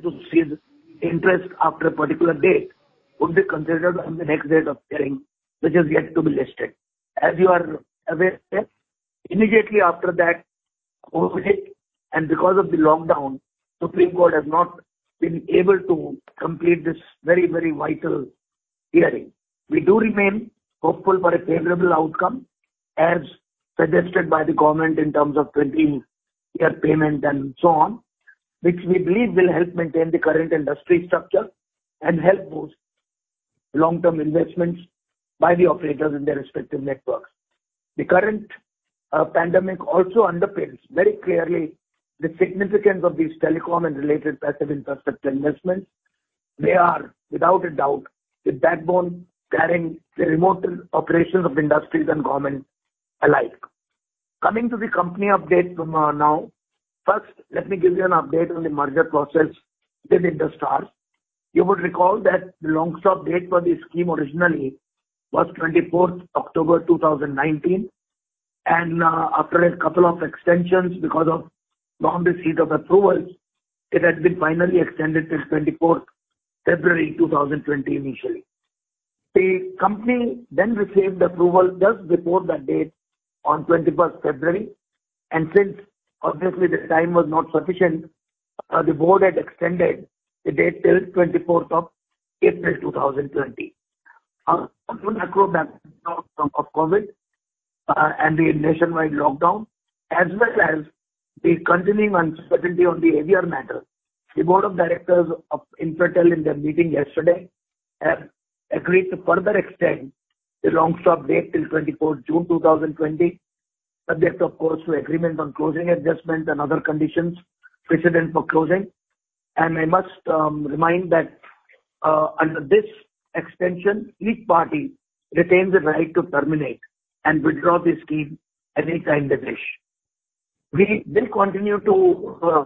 to receive interest after a particular date would be considered on the next date of hearing, which is yet to be listed. As you are aware, immediately after that COVID and because of the lockdown, Supreme Court has not been able to complete this very, very vital hearing. We do remain hopeful for a favorable outcome, as suggested by the government in terms of 20-year payment and so on, which we believe will help maintain the current industry structure and help boost long-term investments by the operators in their respective networks. The current uh, pandemic also underpins very clearly the significance of these telecom and related passive infrastructure investments. They are, without a doubt, the backbone carrying the remote operations of industries and government alike. Coming to the company update from uh, now. First, let me give you an update on the merger process with Indus Towers. You would recall that the long stop date for the scheme originally was 24th October 2019, and uh, after a couple of extensions because of non-receipt of approvals, it had been finally extended till 24th February 2020 initially. The company then received approval just before that date on 21st February, and since obviously the time was not sufficient, uh, the board had extended the date till 24th of April 2020. Uh, macro backdrop of COVID uh, and the nationwide lockdown, as well as the continuing uncertainty on the AGR matter, the board of directors of Infratel in their meeting yesterday have agreed to further extend the long stop date till 24th June 2020, subject of course to agreement on closing adjustments and other conditions precedent for closing. And I must um, remind that uh, under this extension, each party retains the right to terminate and withdraw the scheme anytime they wish. We will continue to uh,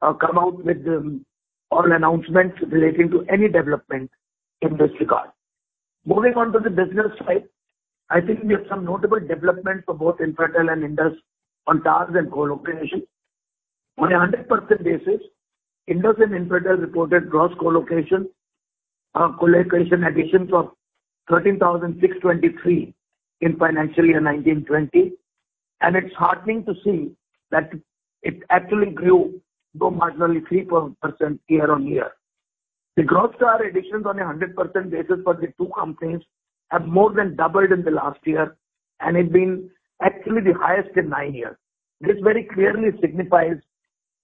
uh, come out with um, all announcements relating to any development in this regard. Moving on to the business side, I think we have some notable developments for both Infratel and Indus on towers and co-location. On a 100% basis, Indus and Infratel reported gross co-location uh, additions of 13,623 in financial year 2019-2020, and it's heartening to see that it actually grew though marginally 3% year-on-year. The gross tower additions on a 100% basis for the two companies have more than doubled in the last year, and it's been actually the highest in nine years. This very clearly signifies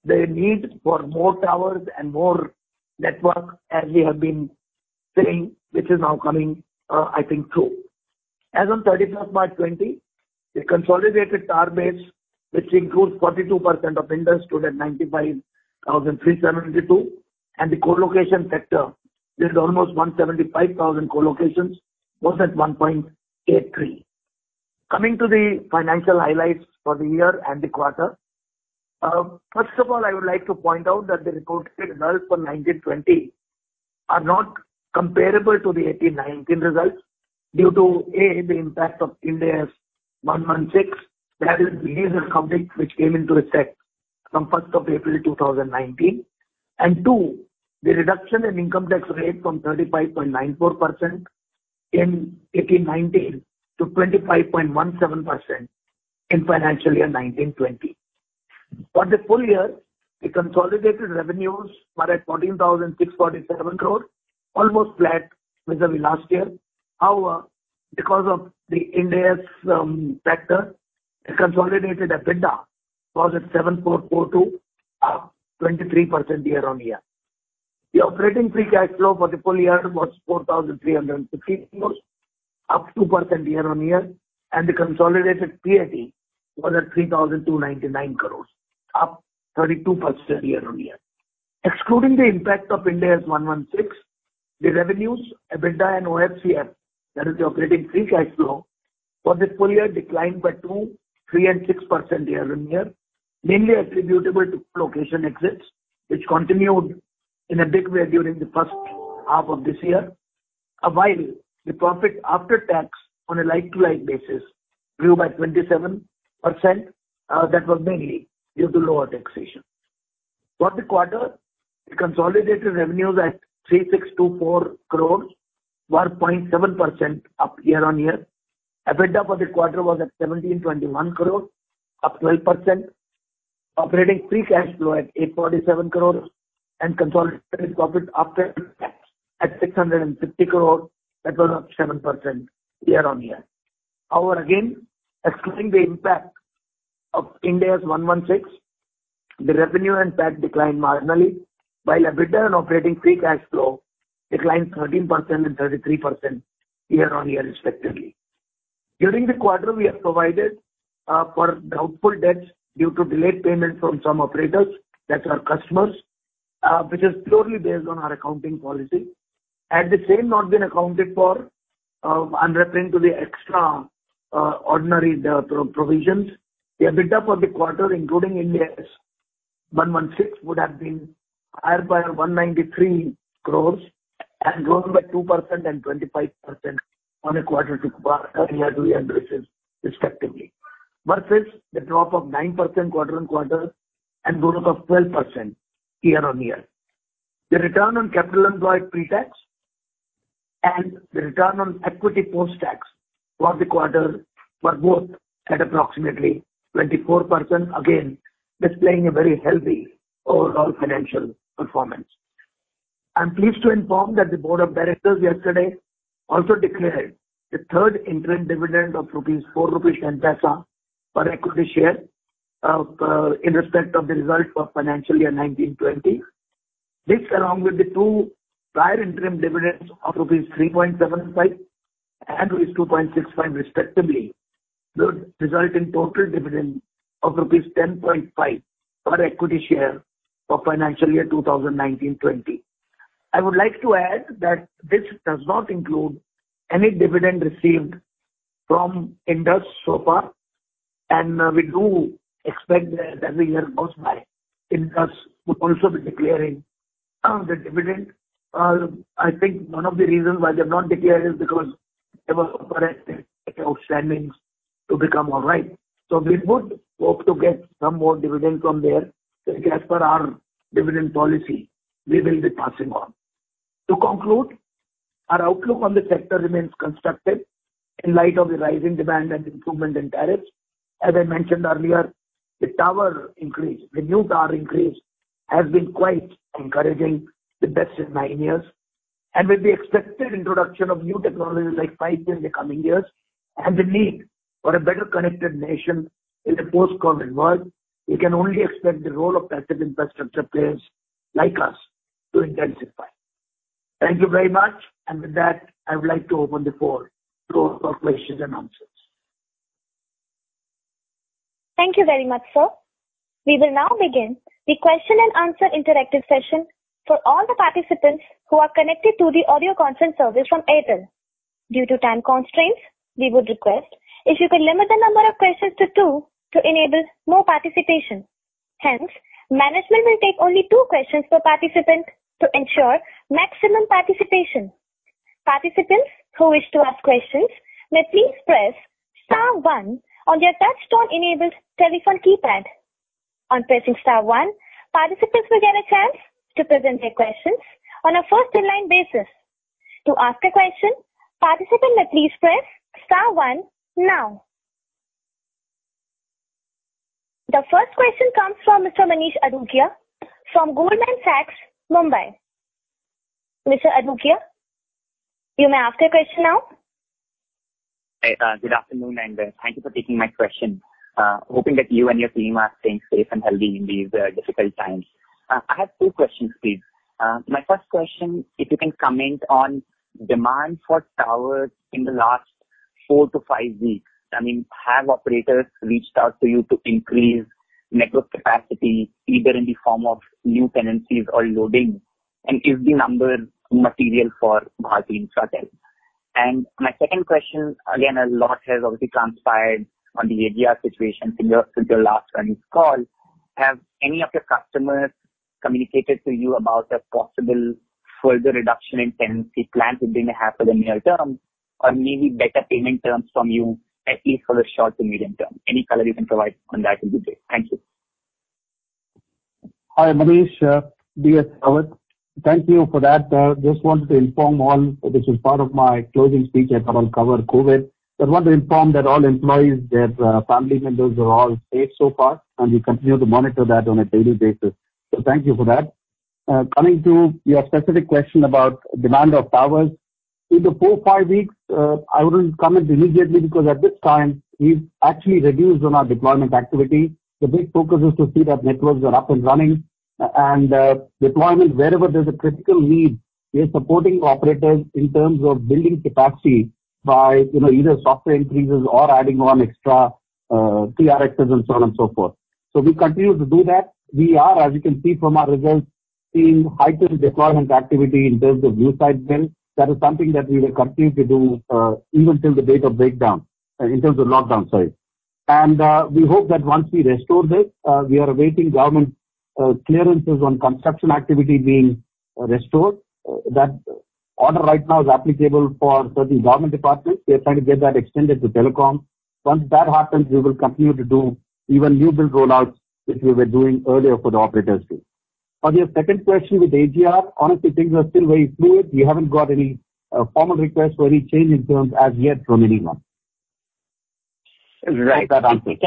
the need for more towers and more network, as we have been saying, which is now coming, uh, I think, true. As on 31st March 2020, the consolidated tower base, which includes 42% of Indus, stood at 95,372, and the co-location sector with almost 175,000 co-locations was at 1.83. Coming to the financial highlights for the year and the quarter. Uh, first of all, I would like to point out that the reported results for 2019-2020 are not comparable to the 2018-2019 results due to, A, the impact of Ind AS 116, that is lease accounting, which came into effect from 1st of April 2019. Two, the reduction in income tax rate from 35.94% in 2018-2019 to 25.17% in financial year 2019-2020. For the full year, the consolidated revenues were at 14,647 crore, almost flat vis-à-vis last year. However, because of the Ind AS um, factor, the consolidated EBITDA was at 7,442, up 23% year-on-year. The operating free cash flow for the full year was 4,315 crores, up 2% year-on-year, and the consolidated PAT was at 3,299 crores, up 32% year-on-year. Excluding the impact of Ind AS 116, the revenues, EBITDA and OFCF, that is the operating free cash flow, for the full year declined by 2, 3 and 6% year-on-year, mainly attributable to location exits, which continued in a big way during the first half of this year. While the profit after tax on a like-to-like basis grew by 27%, uh, that was mainly due to lower taxation. For the quarter, The consolidated revenues at 3,624 crores were 0.7% up year-on-year. EBITDA for the quarter was at 1,721 crores, up 12%. Operating free cash flow at 847 crores and consolidated profit after tax at 650 crores. That was up 7% year-on-year. However, again, excluding the impact of Ind AS 116, the revenue and PAT declined marginally, while EBITDA and operating free cash flow declined 13% and 33% year-on-year respectively. During the quarter, we have provided uh, for doubtful debts due to delayed payment from some operators, that's our customers, Uh, which is purely based on our accounting policy. Had the same not been accounted for, uh, I'm referring to the extra uh, ordinary provisions, the EBITDA for the quarter, including Ind AS 116, would have been higher by 193 crores and grown by 2% and 25% on a quarter-to-quarter, year-to-year basis respectively, versus the drop of 9% quarter-on-quarter and growth of 12% year-on-year. The return on capital employed pre-tax and the return on equity post-tax for the quarter were both at approximately 24%, again, displaying a very healthy overall financial performance. I'm pleased to inform that the board of directors yesterday also declared the third interim dividend of 4.10 rupees per equity share Uh, in respect of the results for financial year 2019-2020. This, along with the two prior interim dividends of rupees 3.75 and rupees 2.65 respectively, would result in total dividend of rupees 10.5 per equity share for financial year 2019-2020. I would like to add that this does not include any dividend received from Indus so far, and uh, we do expect that as the year goes by, Indus will also be declaring uh, the dividend. Uh, I think one of the reasons why they've not declared is because they were operating outstanding to become all right. So we would hope to get some more dividend from there. As per our dividend policy, we will be passing on. To conclude, our outlook on the sector remains constructive in light of the rising demand and improvement in tariffs. As I mentioned earlier, the tower increase, the new tower increase, has been quite encouraging, the best in nine years. And with the expected introduction of new technologies like 5G in the coming years, and the need for a better connected nation in the post-COVID world, we can only expect the role of passive infrastructure players like us to intensify. Thank you very much. And with that, I would like to open the floor for questions and answers. Thank you very much, sir. We will now begin the question and answer interactive session for all the participants who are connected to the audio conference service from Airtel. Due to time constraints, we would request if you could limit the number of questions to two to enable more participation. Hence, management will take only two questions per participant to ensure maximum participation. Participants who wish to ask questions may please press star one on their touchtone enabled telephone keypad. On pressing star one, participants will get a chance to present their questions on a first-in-line basis. To ask a question, participant may please press star one now. The first question comes from Mr. Manish Adukia from Goldman Sachs, Mumbai. Mr. Adukia, you may ask your question now. Uh, good afternoon, and uh, thank you for taking my question. Uh, hoping that you and your team are staying safe and healthy in these difficult times. I have two questions, please. My first question, if you can comment on demand for towers in the last four to five weeks. I mean, have operators reached out to you to increase network capacity, either in the form of new tenancies or loading? And is the number material for Bharti Infratel? And my second question, again, a lot has obviously transpired on the AGR situation since your last earnings call. Have any of your customers communicated to you about a possible further reduction in tenancy plans may have for the near term, or maybe better payment terms from you, at least for the short to medium term? Any color you can provide on that will be great. Thank you. Hi, Manish. Uh, DS Rawat. Thank you for that. Uh, just wanted to inform all, this is part of my closing speech. I thought I'll cover COVID. I want to inform that all employees, their uh, family members are all safe so far, and we continue to monitor that on a daily basis. So thank you for that. Uh, coming to your specific question about demand of towers. In the four, five weeks, I wouldn't comment immediately because at this time, we've actually reduced on our deployment activity. The big focus is to see that networks are up and running, and uh, deployment wherever there's a critical need, we are supporting operators in terms of building capacity by you know, either software increases or adding on extra uh, TRXs and so on and so forth. So we continue to do that. We are, as you can see from our results, seeing heightened deployment activity in terms of new site build. That is something that we will continue to do uh, even till the date of breakdown, in terms of lockdown, sorry. And we hope that once we restore this, we are awaiting government Uh, clearances on construction activity being uh, restored. Uh, that order right now is applicable for certain government departments. We are trying to get that extended to telecom. Once that happens, we will continue to do even new build rollouts, which we were doing earlier for the operators too. On your second question with AGR, honestly, things are still very fluid. We haven't got any formal request for any change in terms as yet from anyone. Right. Hope that answers.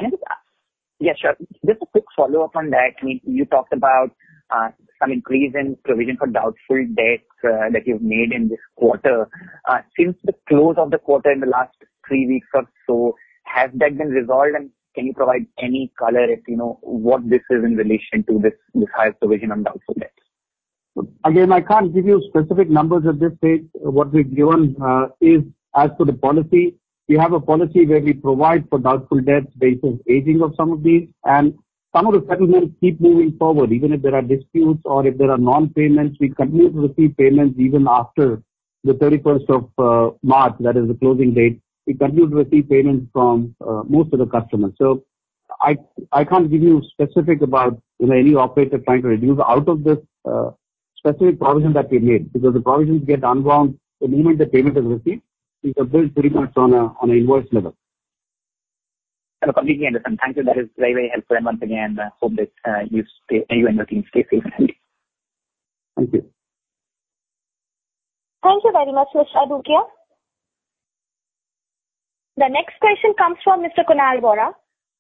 Yeah, sure. Just a quick follow-up on that. I mean, you talked about uh, some increase in provision for doubtful debts uh, that you've made in this quarter. Uh, since the close of the quarter in the last three weeks or so, has that been resolved? And can you provide any color as to, you know, what this is in relation to this, this higher provision on doubtful debts? Again, I can't give you specific numbers at this stage. What we've given is as per the policy. We have a policy where we provide for doubtful debts based on aging of some of these, and some of the settlements keep moving forward. Even if there are disputes or if there are non-payments, we continue to receive payments even after the 31st of uh, March, that is the closing date. We continue to receive payments from uh, most of the customers. So I I can't give you specific about any operator trying to reduce out of this uh, specific provision that we made, because the provisions get unwound the moment the payment is received. These are billed pretty much on an invoice level. I completely understand. Thank you. That is very very helpful. And once again, uh, hope that uh, you and your team stay safe and healthy. Thank you. Thank you very much, Mr. Adukia. The next question comes from Mr. Kunal Vora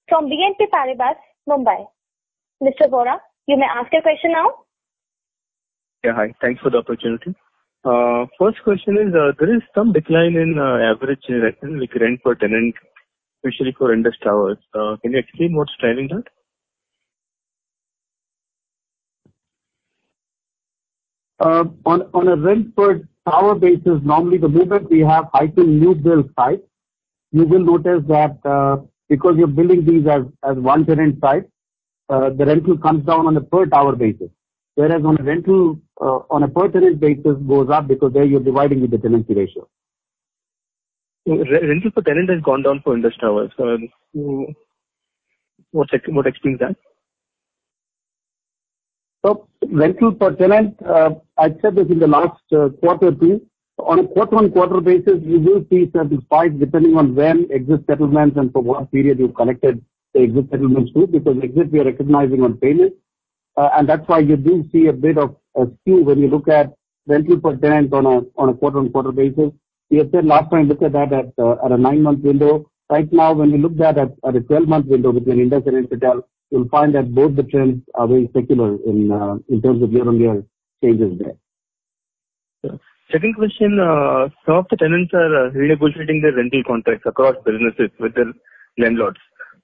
from BNP Paribas, Mumbai. Mr. Vora, you may ask your question now. Yeah, hi. Thanks for the opportunity. Uh, first question is, uh, there is some decline in uh, average rent per tenant, especially for Indus Towers. Can you explain what's driving that? On on a rent per tower basis, normally the moment we have heightened new build sites, you will notice that because you're building these as as one tenant site, the rental comes down on a per tower basis. Whereas on a rental Uh, on a per tenant basis goes up because there you're dividing with the tenancy ratio. Mm, rental per tenant has gone down for Indus Towers. Um, mm, what explains that? Rental per tenant, uh, I said this in the last uh, quarter too. On a quarter-on-quarter basis, you will see certain spikes depending on when exit settlements and for what period you've collected the exit settlements to, because exit we are recognizing on payment. And that's why you do see a bit of skew when you look at rental per tenant on a quarter-on-quarter basis. We had said last time, look at that at uh, a nine-month window. Right now, when we look at at a 12-month window between Indus and Infratel, you'll find that both the trends are very secular in uh, terms of year-on-year changes there. Second question. Uh, some of the tenants are renegotiating their rental contracts across businesses with their landlords.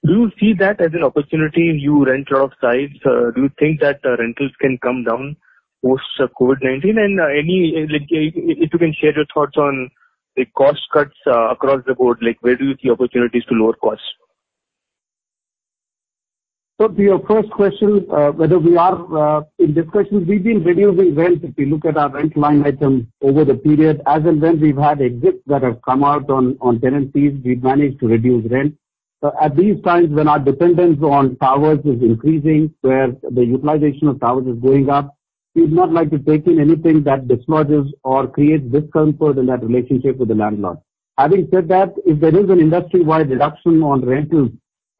Do you see that as an opportunity? You rent a lot of sites. Do you think that rentals can come down post uh, COVID-19? Uh, uh, if you can share your thoughts on the cost cuts across the board, like where do you see opportunities to lower costs? So to your first question, whether we are in discussions, we've been reducing rent. If you look at our rent line item over the period, as and when we've had exits that have come out on on tenancies, we've managed to reduce rent. At these times when our dependence on towers is increasing, where the utilization of towers is going up, we'd not like to take in anything that dislodges or creates discomfort in that relationship with the landlord. Having said that, if there is an industry-wide reduction on rentals,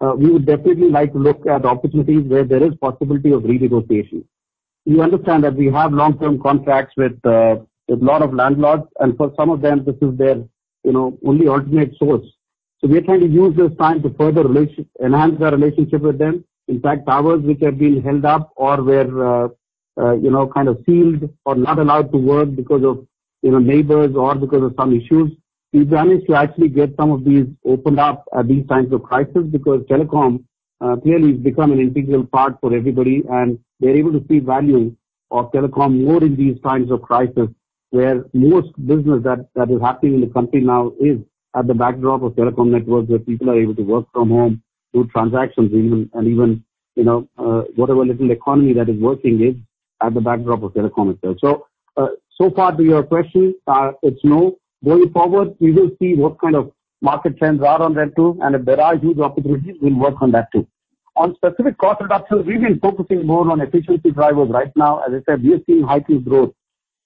uh, we would definitely like to look at opportunities where there is possibility of renegotiation. you understand that we have long-term contracts uh, with a lot of landlords, and for some of them, this is their you know, only alternate source. So we are trying to use this time to further enhance our relationship with them. In fact, towers which have been held up or uh, Uh, were kind of sealed or not allowed to work because of you know, neighbors or because of some issues, we've managed to actually get some of these opened up at these times of crisis because telecom uh, clearly has become an integral part for everybody, and they're able to see value of telecom more in these times of crisis, where most business that that is happening in the country now is at the backdrop of telecom networks, where people are able to work from home, do transactions even, and even you know, uh, whatever little economy that is working is at the backdrop of telecom itself. So uh, so far to your question, uh, it's no. Going forward, we will see what kind of market trends are on that too, and if there are huge opportunities, we'll work on that too. On specific cost reductions, we've been focusing more on efficiency drivers right now. As I said, we are seeing heightened growth.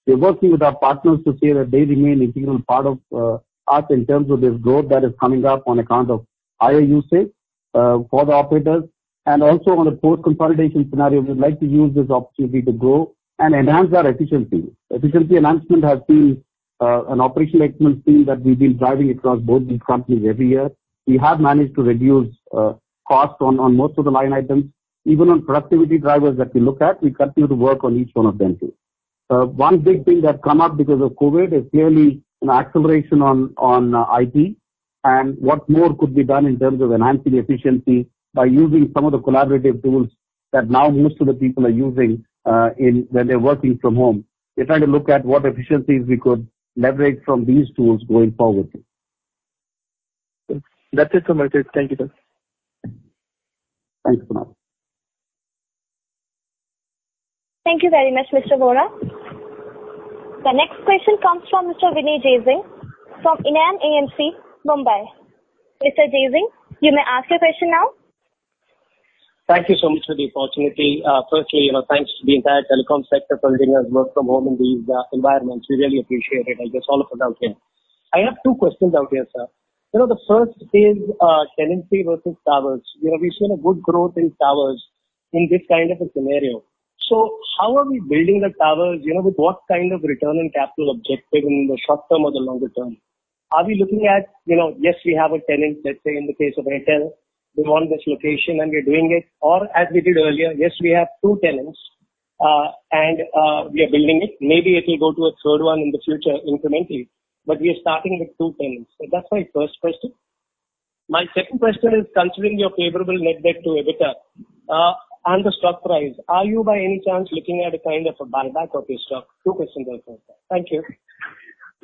We're working with our partners to say that they remain integral part of uh, us in terms of this growth that is coming up on account of higher usage for the operators. And also on a post-consolidation scenario, we'd like to use this opportunity to grow and enhance our efficiency. Efficiency enhancement has been uh, an operational excellence theme that we've been driving across both these companies every year. We have managed to reduce uh, costs on most of the line items. Even on productivity drivers that we look at, we continue to work on each one of them too. Uh, one big thing that come up because of COVID is clearly an acceleration on IT and what more could be done in terms of enhancing efficiency by using some of the collaborative tools that now most of the people are using uh, when they're working from home. We're trying to look at what efficiencies we could leverage from these tools going forward. That's it from my side. Thank you, sir. Thanks, Kunal. Thank you very much, Mr. Vora. The next question comes from Mr. Vinay Jaising from Enam AMC, Mumbai. Mr. Jaising, you may ask your question now. Thank you so much for the opportunity. Uh, firstly, you know, thanks to the entire telecom sector for letting us work from home in these uh, environments. We really appreciate it. I guess all of us out here. I have two questions out here, sir. You know, the first is uh, tenancy versus towers. You know, we've seen a good growth in towers in this kind of a scenario. So how are we building the towers? You know, with what kind of return on capital objective in the short term or the longer term? Are we looking at, you know, yes, we have a tenant, let's say in the case of Airtel, we want this location and we're doing it. Or as we did earlier, yes, we have two tenants, uh, and uh, we are building it. Maybe it will go to a third one in the future incrementally, but we are starting with two tenants. That's my first question. My second question is considering your favorable net debt to EBITDA uh, and the stock price, are you by any chance looking at a kind of a buyback of your stock? Two questions also. Thank you.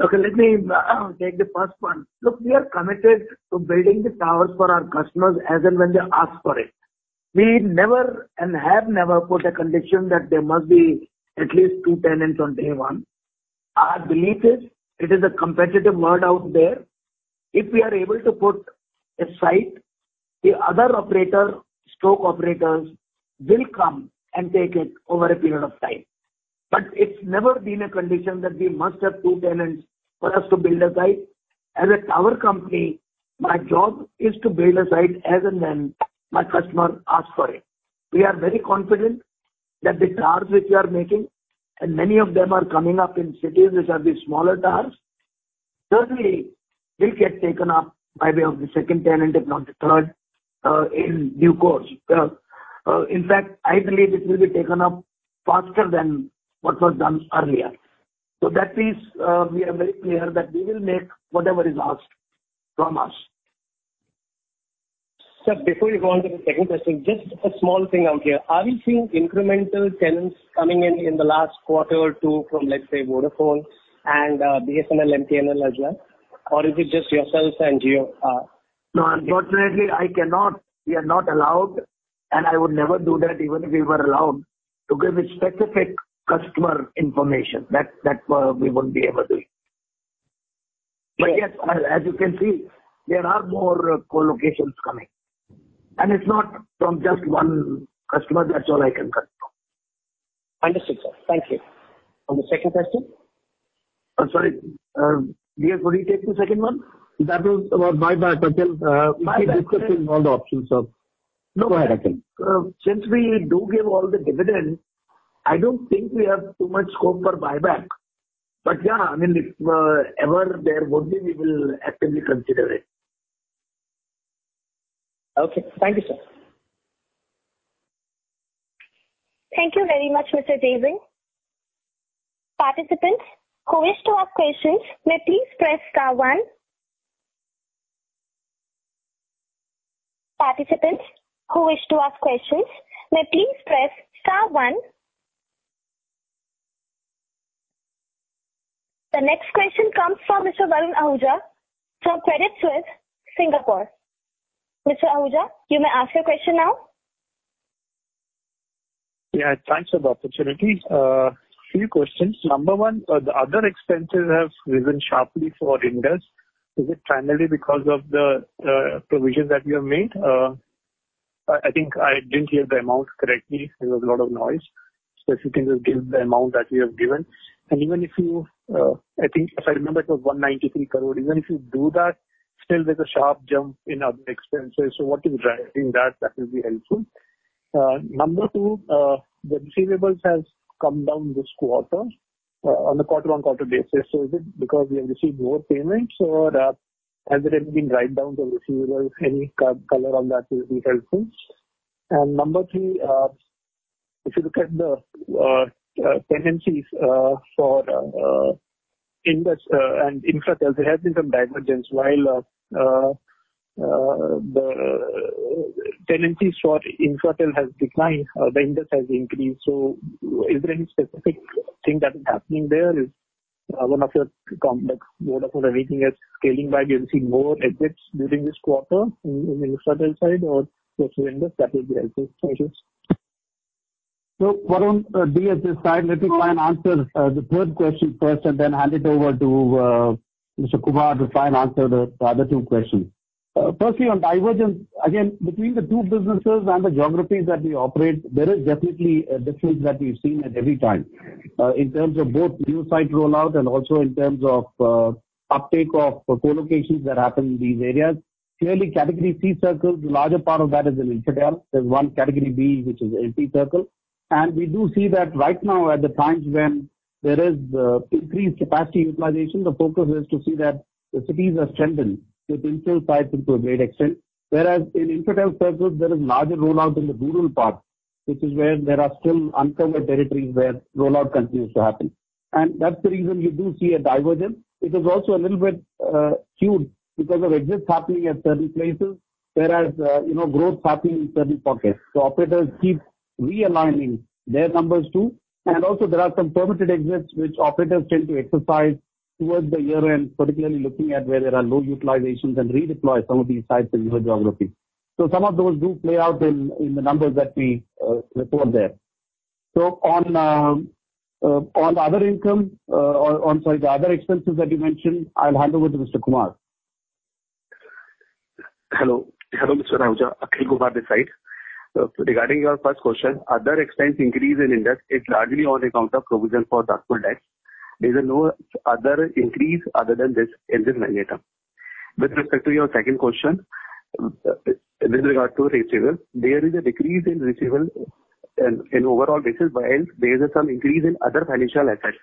Okay, let me uh, take the first one. Look, we are committed to building the towers for our customers as and when they ask for it. We never and have never put a condition that there must be at least two tenants on day one. Our belief is it is a competitive world out there. If we are able to put a site, the other operator/stock operators will come and take it over a period of time. But it's never been a condition that we must have two tenants for us to build a site. As a tower company, my job is to build a site as and when my customer asks for it. We are very confident that the towers which we are making, and many of them are coming up in cities which are the smaller towers, certainly will get taken up by way of the second tenant, if not the third, uh, in due course. Uh, uh, in fact, I believe it will be taken up faster than what was done earlier. So that means uh, we are very clear that we will make whatever is asked from us. Sir, before you go on to the second question, just a small thing out here. Are we seeing incremental tenants coming in in the last quarter or two from, let's say, Vodafone and uh, BSNL, MTNL as well? Or is it just yourselves and Jio? Uh? No, unfortunately, I cannot. We are not allowed, and I would never do that even if we were allowed to give specific customer information. That that uh, we wouldn't be able to. But yes, as you can see, there are more uh, co-locations coming. And it's not from just one customer. That's all I can confirm. Understood, sir. Thank you. On the second question? I'm Sorry. Uh, DS, would you take the second one? That was about buyback, Akhil. Buyback. We keep discussing all the options, so go ahead, Akhil. Since we do give all the dividends, I don't think we have too much scope for buyback. But yeah, I mean, if uh, ever there would be, we will actively consider it. Okay. Thank you, sir. Thank you very much, Mr. Jaising. Participants who wish to ask questions may please press star one. Participants who wish to ask questions may please press star one. The next question comes from Mr. Varun Ahuja from Credit Suisse, Singapore. Mr. Ahuja, you may ask your question now. Yeah, thanks for the opportunity. Uh, few questions. Number one, uh, the other expenses have risen sharply for Indus. Is it primarily because of the uh, provision that you have made? I think I didn't hear the amount correctly. There was a lot of noise. If you can just give the amount that you have given. And even if you, uh, I think if I remember, it was 193 crore. Even if you do that, still there's a sharp jump in other expenses. So what is driving that? That will be helpful. Uh, number two, uh, the receivables has come down this quarter, on a quarter-on-quarter basis. So is it because we have received more payments or has there been write-downs of receivables? Any color on that will be helpful. And number three, if you look at the Uh, tenancies uh, for uh, Indus and Infratel, there has been some divergence. While the tenancies for Infratel has declined, the Indus has increased. So is there any specific thing that is happening there? Is one of your complex Vodafone or anything else scaling back? You've seen more exits during this quarter in the Infratel side or just Indus? That will be helpful. Thank you. Varun, uh, DS this side. Let me try and answer uh, the third question first and then hand it over to uh, Mr. Kumar to try and answer the other two questions. Firstly, on divergence, again, between the two businesses and the geographies that we operate, there is definitely a difference that we've seen at every time, in terms of both new site rollout and also in terms of uptake of co-locations that happen in these areas. Clearly, category C circles, the larger part of that is in Infratel. There's one category B, which is LT circle. And we do see that right now at the times when there is uh, increased capacity utilization, the focus is to see that the cities are strengthened with infill sites to a great extent. Whereas in Infratel circles, there is larger rollout in the rural part, which is where there are still uncovered territories where rollout continues to happen. And that's the reason you do see a divergence. It is also a little bit uh, skewed because of exits happening at certain places, whereas uh, you know, growth happening in certain pockets. So operators keep realigning their numbers too. And also there are some permitted exits which operators tend to exercise towards the year-end, particularly looking at where there are low utilizations and redeploy some of these sites in newer geographies. So some of those do play out in the numbers that we uh, report there. So on uh, uh, the other income, or on sorry, the other expenses that you mentioned, I'll hand over to Mr. Kumar. Hello. Hello, Mr. Ahuja. Akhil Kumar this side. Regarding your first question, other expense increase in Indus is largely on account of provision for doubtful debts. There is no other increase other than this in this line item. With respect to your second question, with regard to receivable, there is a decrease in receivable in overall basis, while there is some increase in other financial assets.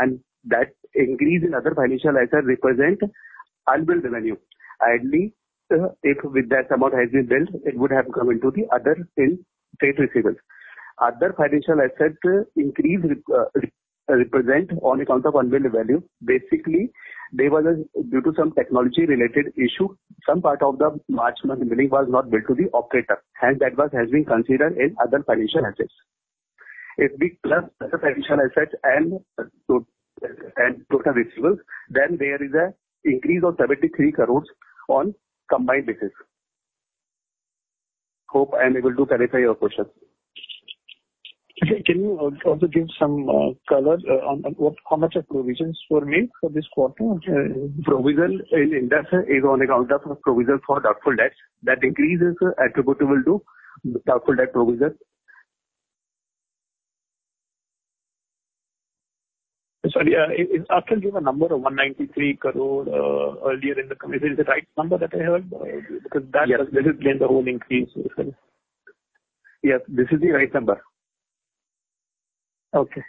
And that increase in other financial assets represent unbilled revenue. Ideally, Uh, if with that amount has been billed, it would have come into the other in trade receivables. Other financial assets uh, increase uh, represent on account of unbilled value. Basically, there was a, due to some technology-related issue, some part of the March month billing was not billed to the operator, hence that was has been considered in other financial assets. If we plus other financial assets and and total receivables, then there is an increase of 73 crores on combined basis. Hope I am able to clarify your question. Can you also give some uh, color uh, on how much of provisions were made for this quarter? Provision in Indus is on account of provision for doubtful debts. That increase is attributable to doubtful debt provision. Sorry, uh, Akhil gave a number of 193 crore uh, earlier in the call. Is it the right number that I heard? Uh, that doesn't explain the whole increase. Yes, this is the right number. Okay.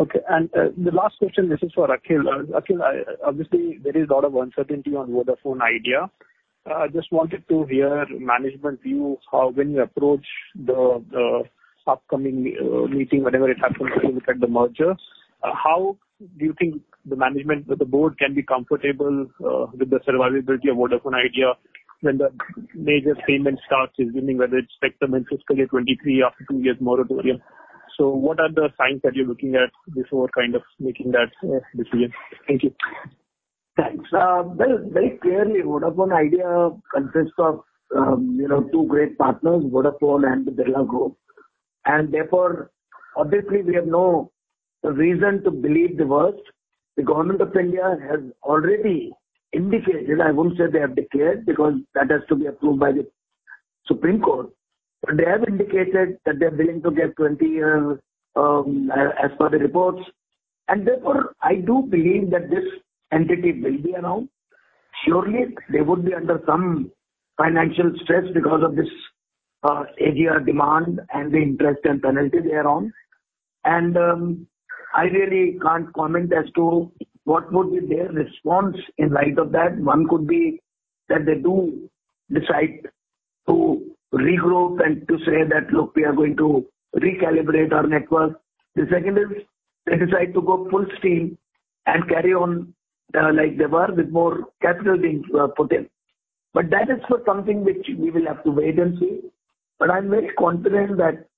Okay. And uh the last question, this is for Akhil. Akhil, obviously there is a lot of uncertainty on Vodafone Idea. I just wanted to hear management view how when you approach the upcoming uh, meeting, whenever it happens to look at the merger, uh, how do you think the management the board can be comfortable uh, with the survivability of Vodafone Idea when the major payment starts resuming, whether it's spectrum in fiscal year 2023 after two years moratorium. So what are the signs that you're looking at before kind of making that decision? Thank you. Thanks. Well, very clearly, Vodafone Idea consists of, um, you know, two great partners, Vodafone and the Birla Group. And therefore, obviously we have no reason to believe the worst. The Government of India has already indicated, I won't say they have declared, because that has to be approved by the Supreme Court. But they have indicated that they're willing to give 20 years, um, as per the reports. And therefore, I do believe that this entity will be around. Surely, they would be under some financial stress because of this, Uh, AGR demand and the interest and penalty they are on. And um, I really can't comment as to what would be their response in light of that. One could be that they do decide to regroup and to say that, "Look, we are going to recalibrate our network." The second is they decide to go full steam and carry on, uh, like they were with more capital being uh, put in. But that is for something which we will have to wait and see. I'm very confident that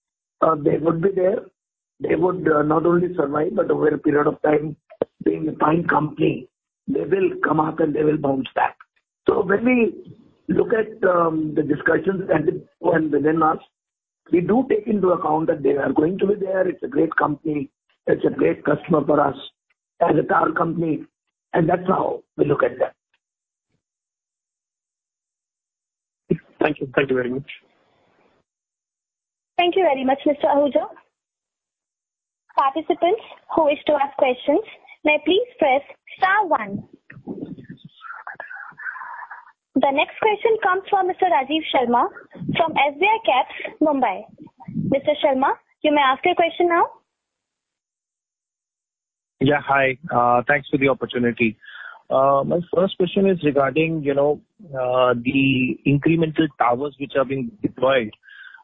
uh, they would be there. They would uh, not only survive, but over a period of time, being a fine company, they will come up and they will bounce back. So when we look at um, the discussions and within us, we do take into account that they are going to be there. It's a great company. It's a great customer for us as a tower company, and that's how we look at that. Thank you. Thank you very much. Thank you very much, Mr. Ahuja. Participants who wish to ask questions may please press star one. The next question comes from Mr. Rajiv Sharma from SBI Caps, Mumbai. Mr. Sharma, you may ask your question now. Yeah, hi. Uh, thanks for the opportunity. Uh, my first question is regarding, you know, uh, the incremental towers which are being deployed.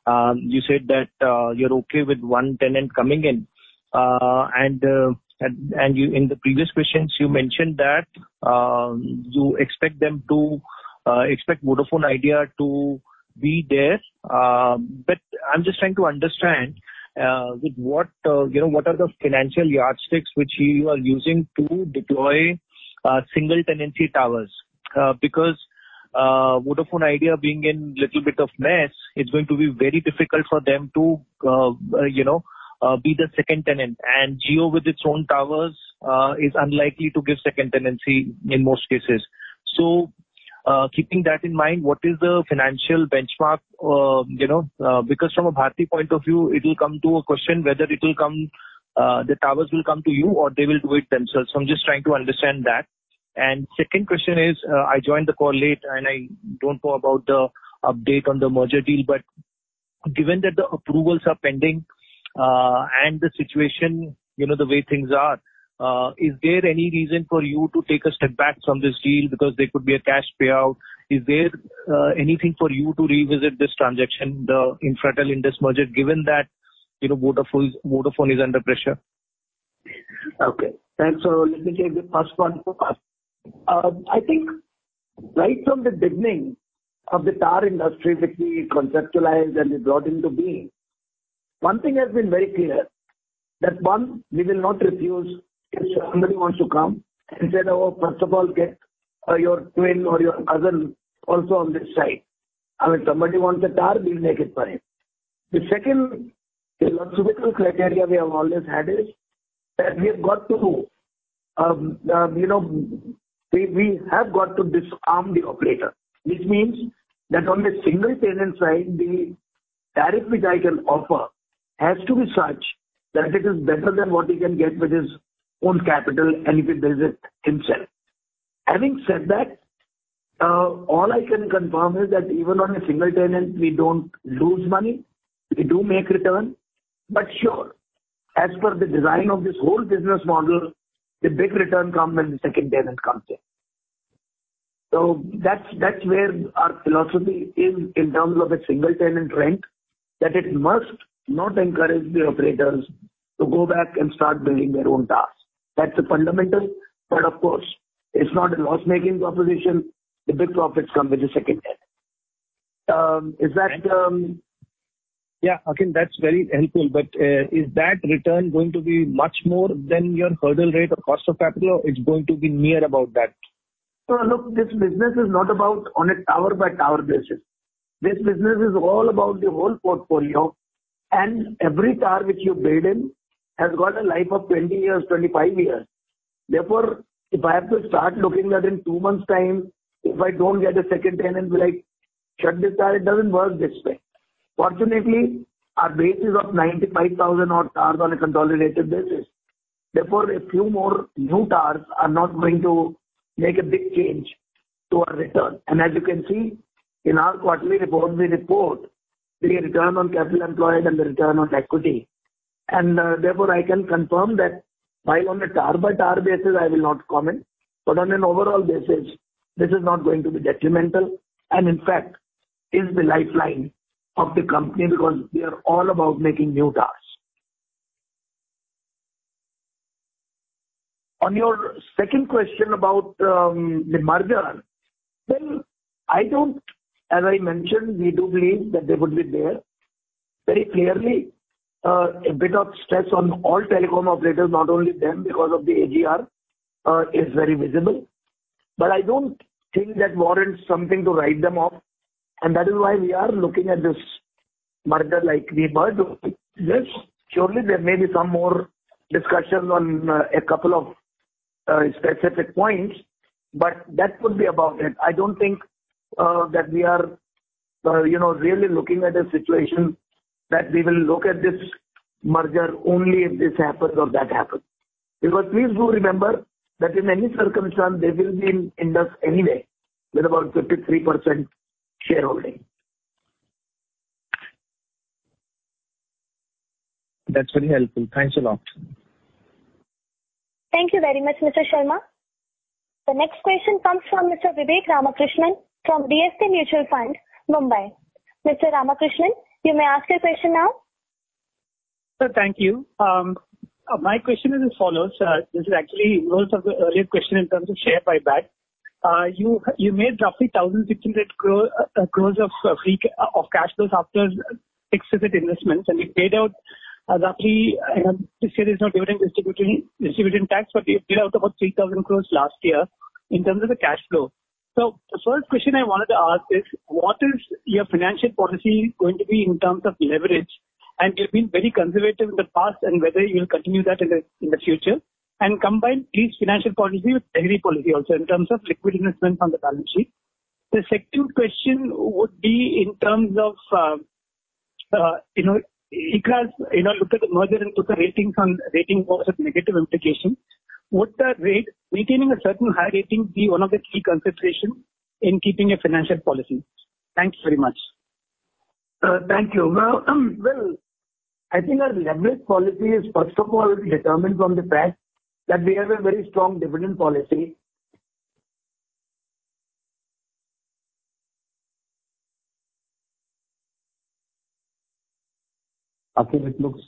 Um, you said that uh, you're okay with one tenant coming in. Uh, uh, and and you in the previous questions, you mentioned that um, you expect them to expect Vodafone Idea to be there. Um but I'm just trying to understand with what, you know, what are the financial yardsticks which you are using to deploy single tenancy towers? Because Uh, Vodafone Idea being in little bit of mess, it's going to be very difficult for them to, uh, uh, you know, be the second tenant. Jio with its own towers is unlikely to give second tenancy in most cases. So, uh, keeping that in mind, what is the financial benchmark? You know, because from a Bharti point of view, it will come to a question whether it will come, the towers will come to you or they will do it themselves. I'm just trying to understand that. Second question is, uh, I joined the call late, and I don't know about the update on the merger deal. But given that the approvals are pending, uh, and the situation, you know, the way things are, uh, is there any reason for you to take a step back from this deal because there could be a cash payout? Is there anything for you to revisit this transaction, the Infratel Indus merger, given that, you know, Vodafone is under pressure? Okay. Thanks. Let me take the first one first. Um, I think right from the beginning of the tar industry, which we conceptualized and we brought into being, one thing has been very clear, that one, we will not refuse if somebody wants to come and say, "Oh, first of all, get uh, your twin or your cousin also on this side." I mean, somebody wants a tar, we'll make it for him. The second philosophical criteria we have always had is that we have got to, um, um, you know, we have got to disarm the operator. Which means that on the single tenant side, the tariff which I can offer has to be such that it is better than what he can get with his own capital and if he builds it himself. Having said that, uh, all I can confirm is that even on a single tenant, we don't lose money. We do make return. But sure, as per the design of this whole business model, the big return come when the second tenant comes in. So that's that's where our philosophy is in terms of a single tenant rent, that it must not encourage the operators to go back and start building their own towers. That's the fundamental. But of course, it's not a loss-making proposition. The big profits come with the second tenant. Um, is that? Um, Yeah. Akhil, that's very helpful. But uh is that return going to be much more than your hurdle rate or cost of capital, or it's going to be near about that? Look, this business is not about on a tower-by-tower basis. This business is all about the whole portfolio, and every tower which you build in has got a life of 20 years, 25 years. Therefore, if I have to start looking at in two months' time, if I don't get a second tenant, will I shut this tower? It doesn't work this way. Fortunately, our base is of 95,000 odd towers on a consolidated basis. Therefore, a few more new towers are not going to make a big change to our return. And as you can see in our quarterly report, we report the return on capital employed and the return on equity. And uh, therefore, I can confirm that while on a tower-by-tower basis, I will not comment, but on an overall basis, this is not going to be detrimental, and in fact, is the lifeline of the company because we are all about making new towers. On your second question about um, the merger. Well, I don't. as I mentioned, we do believe that they would be there. Very clearly, uh, a bit of stress on all telecom operators, not only them, because of the AGR, uh, is very visible. But I don't think that warrants something to write them off, and that is why we are looking at this merger like we doing. Yes, surely there may be some more discussions on uh, a couple of uh, specific points, but that would be about it. I don't think uh, that we are you know, really looking at a situation that we will look at this merger only if this happens or that happens. Because please do remember that in any circumstance, they will be in Indus anyway with about 53% shareholding. That's very helpful. Thanks a lot. Thank you very much, Mr. Sharma. The next question comes from Mr. Vivek Ramakrishnan from DSP Mutual Fund, Mumbai. Mr. Ramakrishnan, you may ask your question now. Sir, thank you. Um, uh, my question is as follows. Uh, this is actually inverse of the earlier question in terms of share buyback. Uh, you you made roughly 1,600 uh, crores of uh, free of cash flows after fixed investments, and you paid out roughly, this year there's no dividend distribution tax, but you paid out about 3,000 crores last year in terms of the cash flow. So the first question I wanted to ask is, what is your financial policy going to be in terms of leverage? And you've been very conservative in the past, and whether you'll continue that in the future. And combine please financial policy with treasury policy also in terms of liquid investments on the balance sheet. The second question would be in terms of uh, uh, you know, ICRA you know, looked at the merger and took a rating was a negative implication. Would the rate maintaining a certain high rating be one of the key considerations in keeping a financial policy? Thank you very much. Thank you. Well, I think our leverage policy is first of all determined from the fact that we have a very strong dividend policy. Akhil, it looks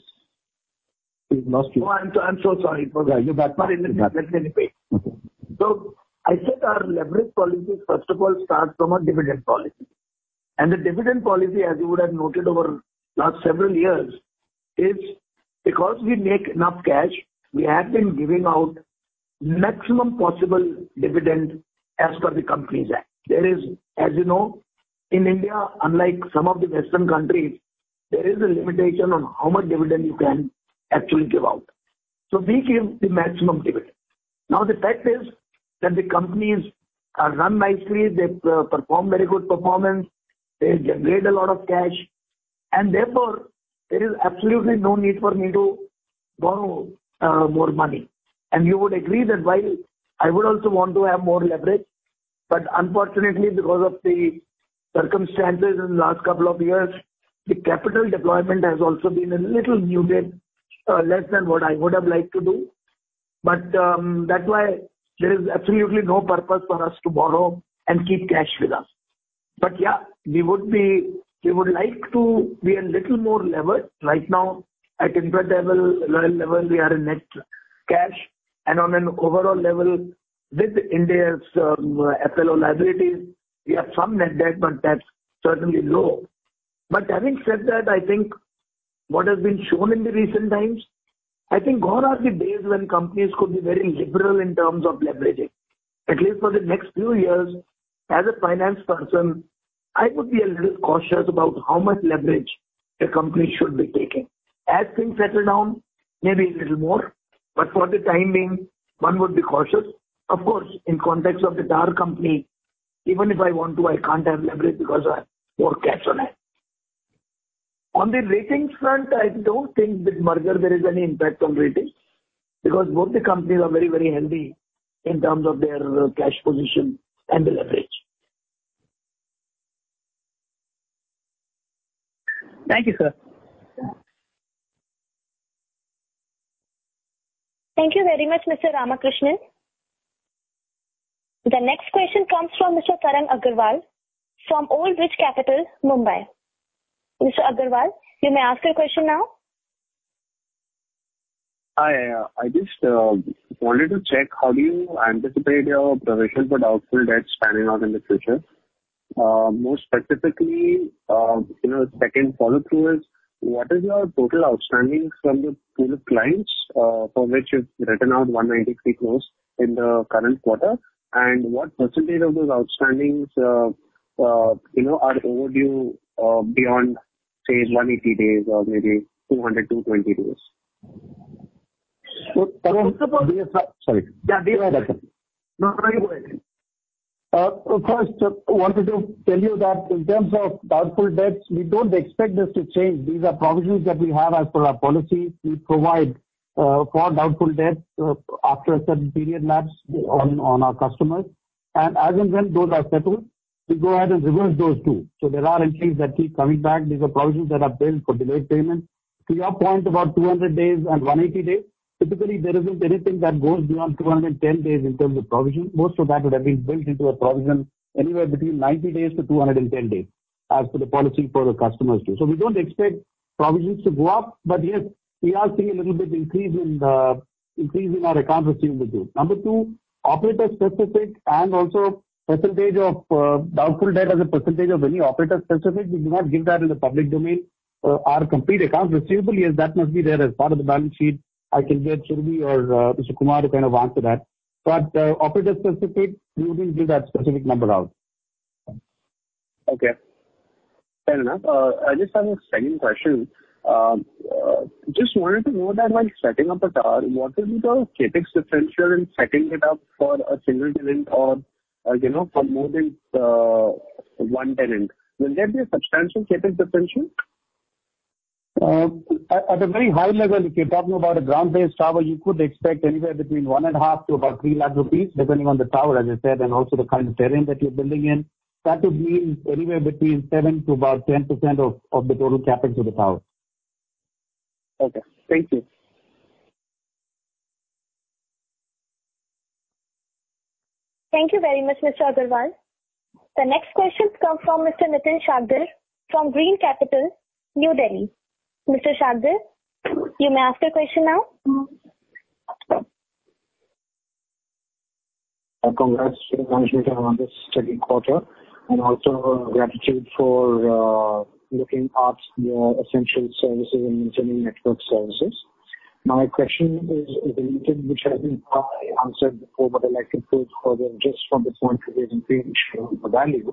we've lost you. Oh, I'm so sorry. Yeah, you're back. Sorry. Let me repeat. Okay. I said our leverage policy, first of all, starts from a dividend policy. And the dividend policy, as you would have noted over last several years, is because we make enough cash, we have been giving out maximum possible dividend as per the Companies Act. There is, as you know, in India, unlike some of the Western countries, there is a limitation on how much dividend you can actually give out. So we give the maximum dividend. Now, the fact is that the companies are run nicely. They uh, perform very good performance. They generate a lot of cash, and therefore, there is absolutely no need for me to borrow Uh, more money. And you would agree that while I would also want to have more leverage, but unfortunately, because of the circumstances in the last couple of years, the capital deployment has also been a little muted uh, less than what I would have liked to do. But um, that's why there is absolutely no purpose for us to borrow and keep cash with us. But yeah, we would be we would like to be a little more levered. Right now, at IndiGrid level, we are in net cash. And on an overall level with Ind AS um, FLO liabilities, we have some net debt, but that's certainly low. But having said that, I think what has been shown in the recent times, I think gone are the days when companies could be very liberal in terms of leveraging. At least for the next few years, as a finance person, I would be a little cautious about how much leverage a company should be taking. As things settle down, maybe a little more, but for the time being, one would be cautious. Of course, in context of the tower company, even if I want to, I can't have leverage because I have more cash on hand. On the ratings front, I don't think with merger there is any impact on ratings because both the companies are very, very healthy in terms of their uh, cash position and the leverage. Thank you, sir. Thank you very much, Mr. Ramakrishnan. The next question comes from Mr. Tarang Agrawal from Old Bridge Capital, Mumbai. Mr. Agrawal, you may ask your question now. Hi. I just uh, wanted to check how do you anticipate your provision for doubtful debts panning out in the future? Uh, more specifically, uh, you know, second follow-through is what is your total outstanding from the pool of clients, uh, for which you've written out 193 crores in the current quarter? And what percentage of those outstandings, uh, uh, you know, are overdue, beyond, say, 180 days or maybe 200, 220 days? Tarang, sorry. Yeah. Ahead. No, you go ahead. Uh, first, uh, wanted to tell you that in terms of doubtful debts, we don't expect this to change. These are provisions that we have as per our policy. We provide uh, for doubtful debts after a certain period lapse on on our customers. And as and when those are settled, we go ahead and reverse those too. So there are entries that keep coming back. These are provisions that are built for delayed payment. To your point about 200 days and 180 days, typically there isn't anything that goes beyond 210 days in terms of provision. Most of that would have been built into a provision anywhere between 90 days to 210 days as per the policy for the customers too. So we don't expect provisions to go up. But yes, we are seeing a little bit increase in uh increase in our account receivable too. Number two, operator specific and also percentage of doubtful debt as a percentage of any operator specific, we do not give that in the public domain. Our complete account receivable, yes, that must be there as part of the balance sheet. I can get Surbhi or uh, Mr. Kumar to kind of answer that. But uh, operator specific, we wouldn't give that specific number out. Okay. Fair enough. Uh, I just have a second question. Um, just wanted to know that while setting up a tower, what will be the CapEx differential in setting it up for a single tenant or, you know, for more than one tenant? Will there be a substantial CapEx differential? Uh, at a very high level, if you're talking about a ground-based tower, you could expect anywhere between 1.5 lakh to about 3 lakh rupees, depending on the tower, as I said, and also the kind of terrain that you're building in. That would mean anywhere between 7 to about 10% of the total CapEx of the tower. Okay. Thank you. Thank you very much, Mr. Agrawal. The next question comes from Mr. Nitin Shakdher from Green Capital, New Delhi. Mr. Shakdher, you may ask your question now. Congrats to the management on this steady quarter, and also uh, gratitude for uh, looking at your essential services and maintaining network services. My question is limited, which has been partly answered before, but I'd like to probe further just from the point of view of creating shareholder value.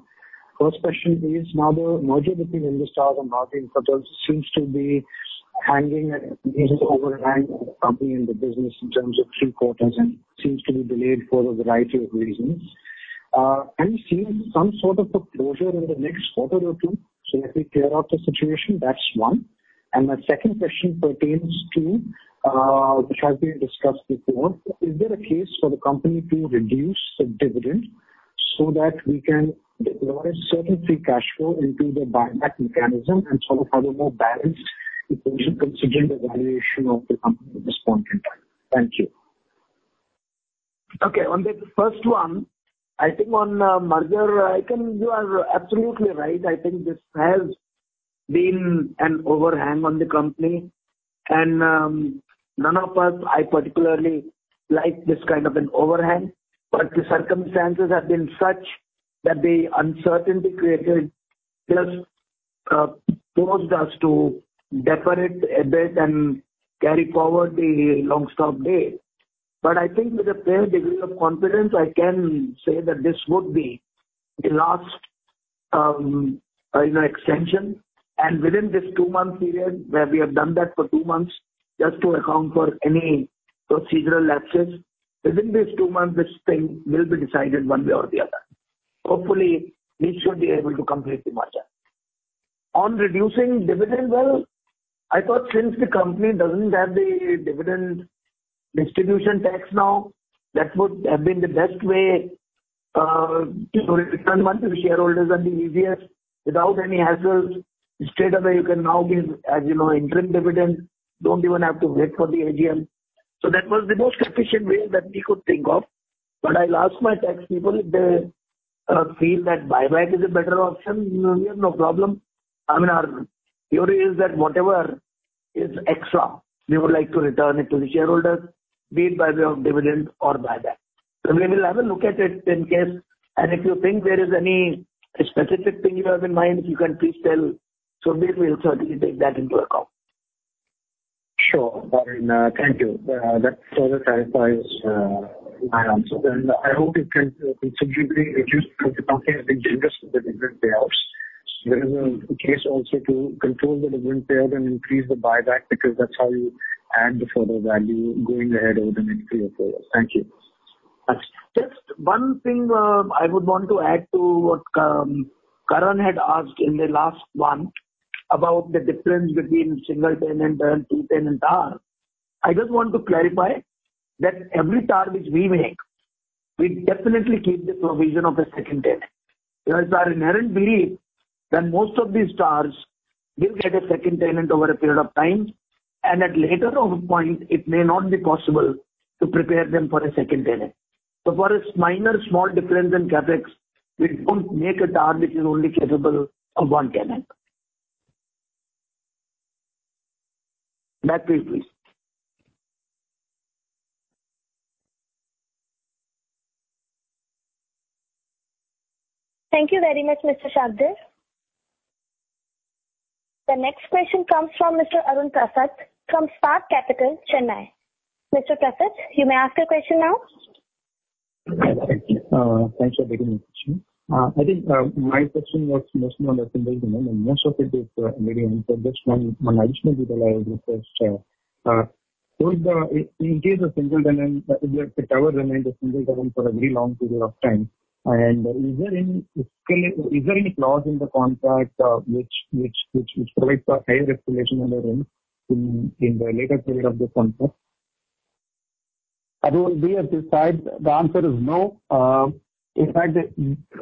First question is, now the merger between Indus Towers and Bharti Infratel seems to be hanging least overhang of the company and the business in terms of three quarters and seems to be delayed for a variety of reasons. Uh, Are you seeing some sort of a closure in the next quarter or two so that we clear out the situation? That's one. And my second question pertains to, uh, which has been discussed before. Is there a case for the company to reduce the dividend so that we can deploy certain free cash flow into the buyback mechanism and sort of have a more balanced considering the valuation of the company at this point in time? Thank you. Okay. On the first one, I think on uh, merger, I can. you are absolutely right. I think this has been an overhang on the company. And um, none of us, I particularly like this kind of an overhang. But the circumstances have been such that the uncertainty created just uh, forced us to defer it a bit and carry forward the long stop date. I think with a fair degree of confidence, I can say that this would be the last um, uh, you know, extension. And within this two-month period, where we have done that for two months, just to account for any procedural lapses, within these two months, this thing will be decided one way or the other. Hopefully, we should be able to complete the merger. On reducing dividend, well, I thought since the company doesn't have the dividend distribution tax now, that would have been the best way uh, to return money to shareholders and the easiest without any hassles. Straight away, you can now give, as you know, interim dividend. Don't even have to wait for the AGM. So that was the most efficient way that we could think of. But I'll ask my tax people if they uh, feel that buyback is a better option. We have no problem. I mean, our theory is that whatever is extra, we would like to return it to the shareholders, be it by way of dividend or buyback. So we will have a look at it in case, and if you think there is any specific thing you have in mind, you can please tell Surbhi. We'll certainly take that into account. Sure. Uh, thank you. Uh, that further clarifies uh, my answer. And I hope you can considerably reduce the company having generous with the dividend payouts. There is a case also to control the dividend payout and increase the buyback, because that's how you add the further value going ahead over the next three or four years. Thank you. Just one thing I would want to add to what um, Tarang had asked in the last one about the difference between single tenant and two-tenant tower. I just want to clarify that every tower which we make, we definitely keep the provision of a second tenant. It's our inherent belief that most of these towers will get a second tenant over a period of time, and at later point, it may not be possible to prepare them for a second tenant. So for a minor small difference in CapEx, we don't make a tower which is only capable of one tenant. Back to you, please. Thank you very much, Mr. Shakdher. The next question comes from Mr. Arun Prasath from Spark Capital, Chennai. Mr. Prasath, you may ask your question now. Thank you. Thanks for taking my question. Uh, I think uh, my question was mostly on the single tenant, and most of it is uh, already answered. Just one additional detail I would request. In case of single tenant, if the tower remains a single tenant for a very long period of time, And uh is there any clause in the contract which which which provides for higher escalation on the rent in the later period of the contract? Arun, we have decided the answer is no. In fact,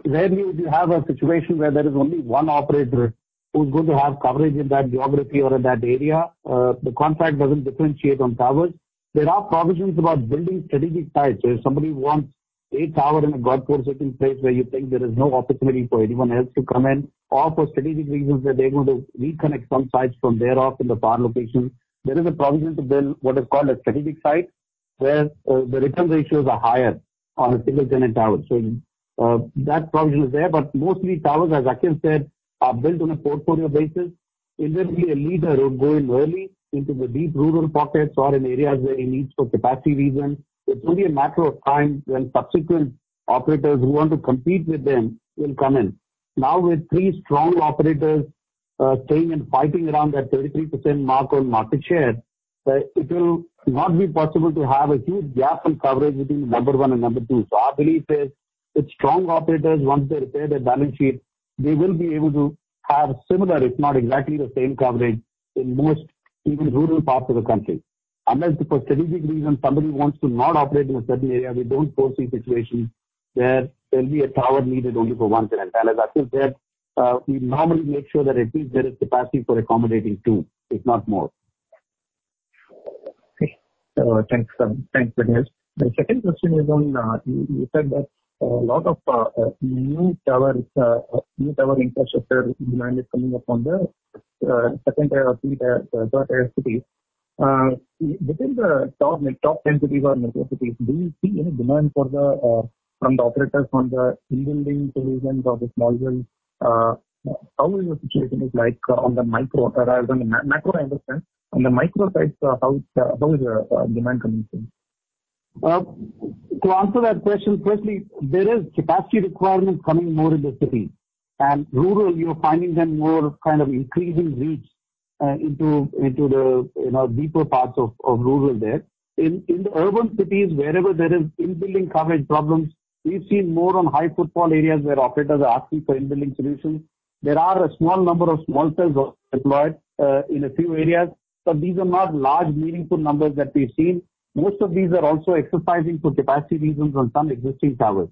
rarely would you have a situation where there is only one operator who's going to have coverage in that geography or in that area. Uh, the contract doesn't differentiate on towers. There are provisions about building strategic sites. If somebody wants a tower in a God-forsaken place where you think there is no opportunity for anyone else to come in, or for strategic reasons that they're going to reconnect some sites from there off in the far location, there is a provision to build what is called a strategic site, where uh, the return ratios are higher on a single tenant tower. So uh, that provision is there. But mostly towers, as Akhil said, are built on a portfolio basis. Invariably, a leader would go in early into the deep rural pockets or in areas where he needs for capacity reasons. It's only a matter of time when subsequent operators who want to compete with them will come in. Now, with three strong operators uh, staying and fighting around that 33% mark on market share, uh, it will not be possible to have a huge gap in coverage between number one and number two. Our belief is with strong operators, once they repair their balance sheet, they will be able to have similar, if not exactly the same coverage in most even rural parts of the country. Unless for strategic reasons, somebody wants to not operate in a certain area, we don't foresee situations where there'll be a tower needed only for one tenant. And As I said, uh, we normally make sure that at least there is capacity for accommodating two. if not more. Okay. Thanks. Um, thanks, Ganesh. The second question is on, uh, you said that uh, a lot of new tower new tower infrastructure demand is coming up on the second tier or third tier cities. Within the top top 10 cities or metro cities, do you see any demand for the from the operators on the in-building solutions or the small cells? How is the situation is like on the micro rather than the macro, I understand. On the micro side, how is the uh, demand coming through? To answer that question, firstly, there is capacity requirements coming more in the city. And rural, you're finding them more kind of increasing reach uh, into into the, you know, deeper parts of rural there. In the urban cities, wherever there is in-building coverage problems, we've seen more on high footfall areas where operators are asking for in-building solutions. There are a small number of small cells deployed uh, in a few areas, but these are not large, meaningful numbers that we've seen. Most of these are also exercising for capacity reasons on some existing towers.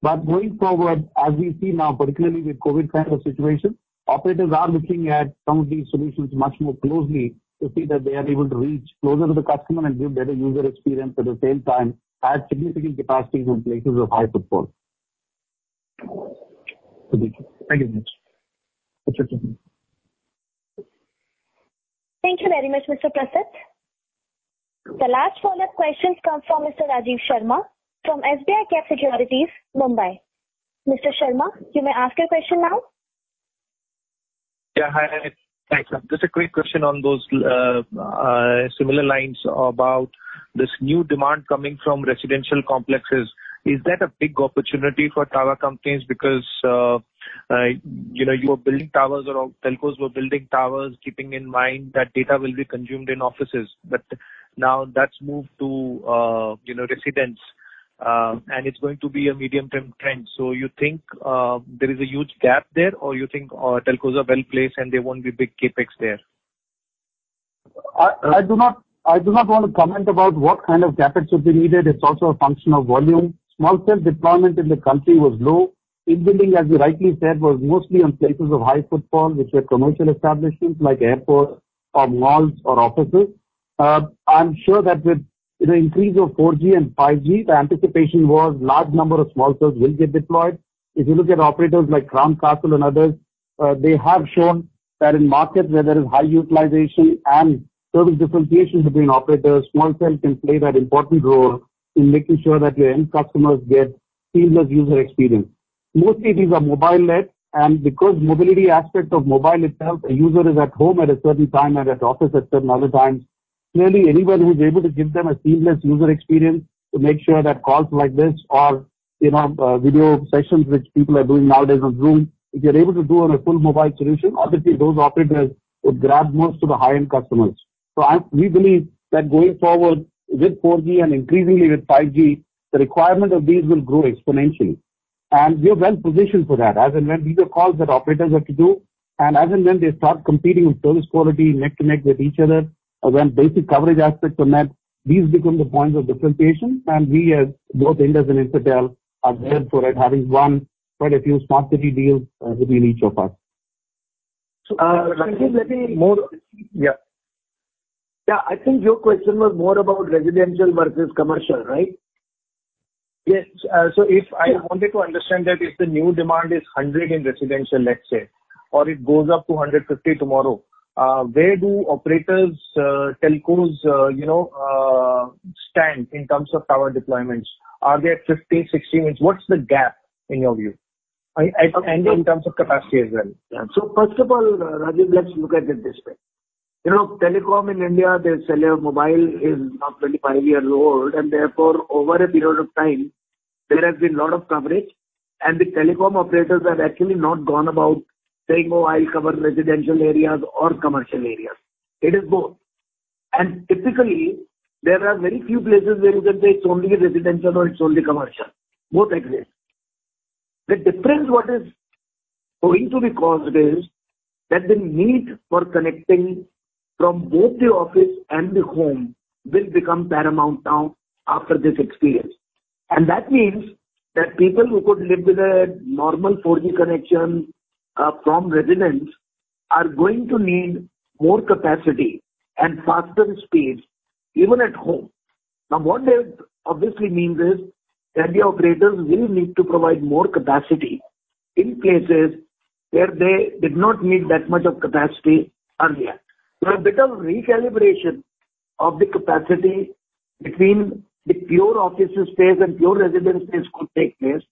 But going forward, as we see now, particularly with COVID kind of situation, operators are looking at some of these solutions much more closely to see that they are able to reach closer to the customer and give better user experience, at the same time, add significant capacities in places of high footfall. Thank you very much. Thank you very much, Mr. Prasath. The last follow-up questions come from Mr. Rajiv Sharma from SBICAP Securities, Mumbai. Mr. Sharma, you may ask your question now. Yeah. Hi. Thanks. Just a quick question on those uh, uh, similar lines about this new demand coming from residential complexes. Is that a big opportunity for tower companies? Because uh, Uh, you know, you were building towers or telcos were building towers keeping in mind that data will be consumed in offices. But now that's moved to uh, you know, residents, uh, and it's going to be a medium-term trend. So you think there is a huge gap there, or you think telcos are well-placed and there won't be big CapEx there? I I do not I do not want to comment about what kind of CapEx would be needed. It's also a function of volume. Small cell deployment in the country was low. In-building, as you rightly said, was mostly on places of high footfall, which were commercial establishments like airports or malls or offices. Uh, I'm sure that with the increase of 4G and 5G, the anticipation was large number of small cells will get deployed. If you look at operators like Crown Castle and others, uh, they have shown that in markets where there is high utilization and service differentiation between operators, small cell can play that important role in making sure that your end customers get seamless user experience. Mostly these are mobile-led, and because mobility aspect of mobile itself, a user is at home at a certain time and at office at certain other times. Clearly, anyone who's able to give them a seamless user experience to make sure that calls like this or, you know, uh, video sessions which people are doing nowadays on Zoom, if you're able to do on a full mobile solution, obviously those operators would grab most of the high-end customers. We believe that going forward with 4G and increasingly with 5G, the requirement of these will grow exponentially. And we are well positioned for that. As and when these are calls that operators have to do, and as and when they start competing with service quality neck to neck with each other, when basic coverage aspects are met, these become the points of differentiation. And we as both Indus and Infratel are there for it, having won quite a few smart city deals uh, between each of us. Rajiv, uh, let me more. Yeah. Yeah, I think your question was more about residential versus commercial, right? Yes. Uh, so if I wanted to understand that if the new demand is 100 in residential, let's say, or it goes up to 150 tomorrow, uh, where do operators, uh, telcos, you know, stand in terms of tower deployments? Are they at 50, 60? What's the gap in your view? And in terms of capacity as well. Yeah. First of all, Rajiv, let's look at it this way. You know, telecom in India, the cellular mobile is now 25 years old, and therefore, over a period of time, there has been a lot of coverage. And the telecom operators have actually not gone about saying, "Oh, I'll cover residential areas or commercial areas." It is both. And typically, there are very few places where you can say it's only residential or it's only commercial. Both exist. The difference what is going to be caused is that the need for connecting from both the office and the home will become paramount now after this experience. And that means that people who could live with a normal 4G connection uh, from residence are going to need more capacity and faster speeds even at home. Now, what that obviously means is that the operators will need to provide more capacity in places where they did not need that much of capacity earlier. So a bit of recalibration of the capacity between the pure office space and pure residence space could take place.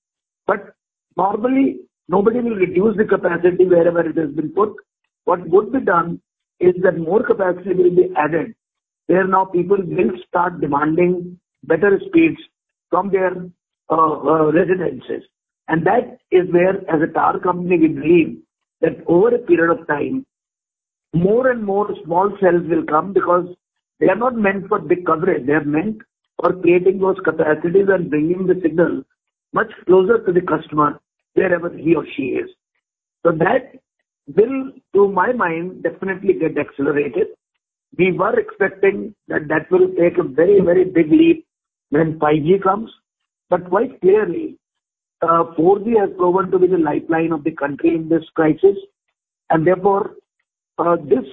But normally, nobody will reduce the capacity wherever it has been put. What would be done is that more capacity will be added, where now people will start demanding better speeds from their uh, uh, residences. And that is where, as a tower company, we believe that over a period of time, more and more small cells will come because they are not meant for big coverage. They are meant for creating those capacities and bringing the signal much closer to the customer wherever he or she is. So that will, to my mind, definitely get accelerated. We were expecting that that will take a very, very big leap when 5G comes. But quite clearly, uh, 4G has proven to be the lifeline of the country in this crisis. And therefore, uh, this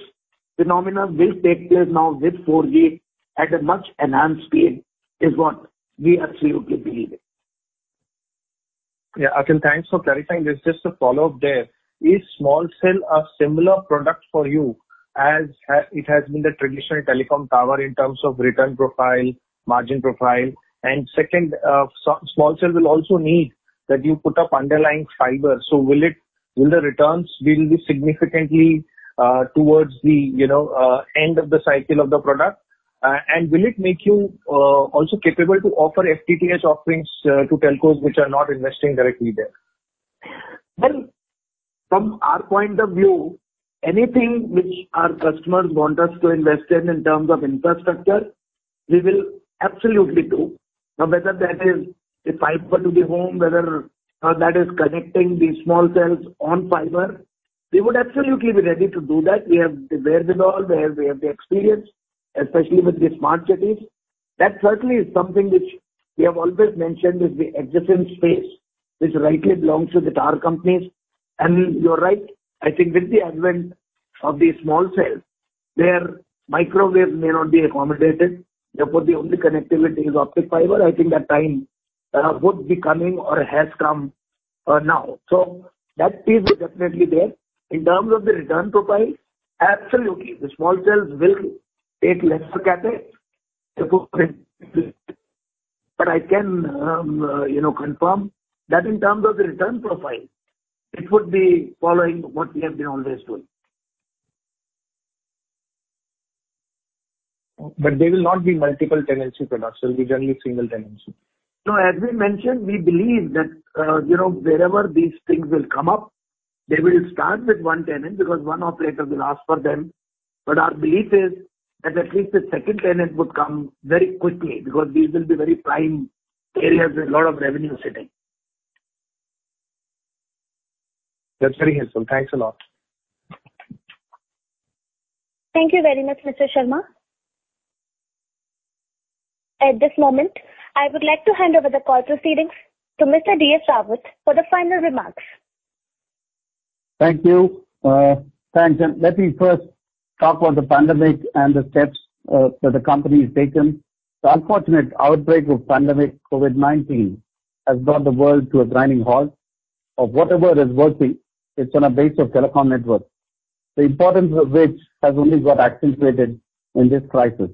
phenomenon will take place now with 4G at a much enhanced speed, is what we absolutely believe in. Yeah. Akhil, thanks for clarifying this. Just a follow-up there. Is small cell a similar product for you as it has been the traditional telecom tower in terms of return profile, margin profile? Second, uh, small cell will also need that you put up underlying fiber. So will it will the returns be significantly uh, towards the you know, uh, end of the cycle of the product? Uh, and will it make you uh, also capable to offer FTTH offerings uh, to telcos which are not investing directly there? Well, from our point of view, anything which our customers want us to invest in in terms of infrastructure, we will absolutely do. Now, whether that is the fiber to the home, whether that is connecting the small cells on fiber, we would absolutely be ready to do that. We have the wherewithal, we have the experience, especially with the smart cities. That certainly is something which we have always mentioned is the adjacent space, which rightly belongs to the tower companies. And you're right, I think with the advent of the small cells, where microwave may not be accommodated, therefore the only connectivity is optic fiber. I think that time uh, would be coming or has come uh, now. So that piece is definitely there. In terms of the return profile, absolutely, the small cells will take lesser CapEx. But I can um, you know, confirm that in terms of the return profile, it would be following what we have been always doing. But they will not be multiple tenancy products. They'll be generally single tenancy. No, as we mentioned, we believe that uh, you know, wherever these things will come up, they will start with one tenant because one operator will ask for them. But our belief is that at least the second tenant would come very quickly because these will be very prime areas with a lot of revenue sitting. That's very helpful. Thanks a lot. Thank you very much, Mr. Sharma. At this moment, I would like to hand over the call proceedings to Mr. D.S. Rawat for the final remarks. Thank you. Uh, thanks. And let me first talk about the pandemic and the steps uh, that the company has taken. The unfortunate outbreak of pandemic COVID-19 has brought the world to a grinding halt. Of whatever is working, it's on a base of telecom networks, the importance of which has only got accentuated in this crisis.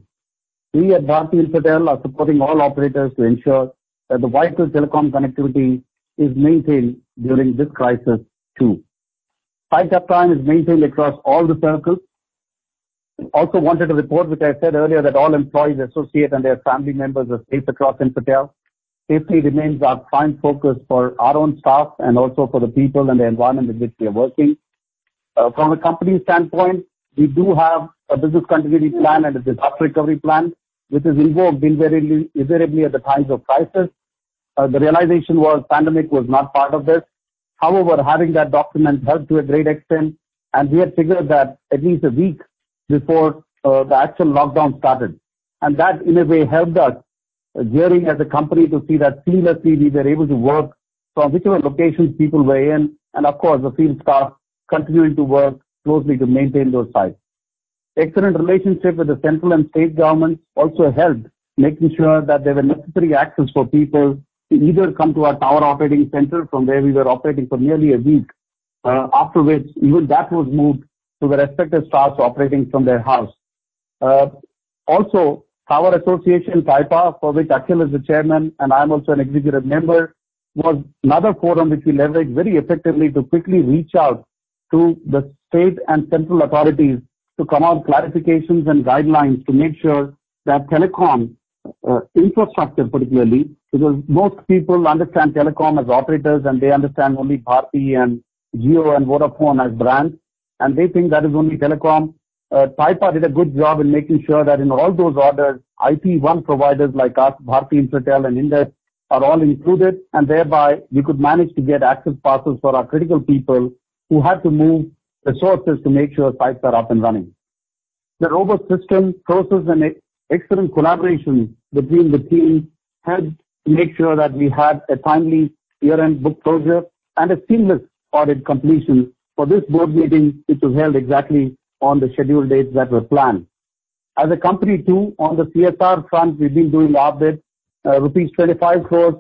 We at Bharti Infratel are supporting all operators to ensure that the vital telecom connectivity is maintained during this crisis, too. Site uptime is maintained across all the circles. Also wanted to report, which I said earlier, that all employees, associates, and their family members are safe across Infratel. Safety remains our prime focus for our own staff and also for the people and the environment in which we are working. Uh, from a company standpoint, we do have a business continuity plan and a disaster recovery plan, which is invoked invariably at the times of crisis. Uh, the realization was pandemic was not part of this. However, having that document helped to a great extent, and we had figured that at least a week before the actual lockdown started. And that, in a way, helped us gearing as a company to see that seamlessly we were able to work from whichever locations people were in, and of course, the field staff continuing to work closely to maintain those sites. excellent relationship with the central and state governments also helped making sure that there were necessary access for people to either come to our tower operating center from where we were operating for nearly a week, uh, after which even that was moved to the respective staffs operating from their house. Uh, also, Tower Association TAIPA, for which Akhil is the chairman and I'm also an executive member, was another forum which we leveraged very effectively to quickly reach out to the state and central authorities to come out clarifications and guidelines to make sure that telecom uh, infrastructure particularly, because most people understand telecom as operators and they understand only Bharti and Jio and Vodafone as brands, and they think that is only telecom. Uh, TAIPA did a good job in making sure that in all those orders, IP1 providers like us, Bharti Infratel and Indus, are all included, and thereby we could manage to get access passes for our critical people who had to move resources to make sure sites are up and running. The robust system, process, and excellent collaboration between the teams helped make sure that we had a timely year-end book closure and a seamless audit completion for this board meeting, which was held exactly on the scheduled dates that were planned. As a company too, on the CSR front, we've been doing our bit uh, rupees 25 crores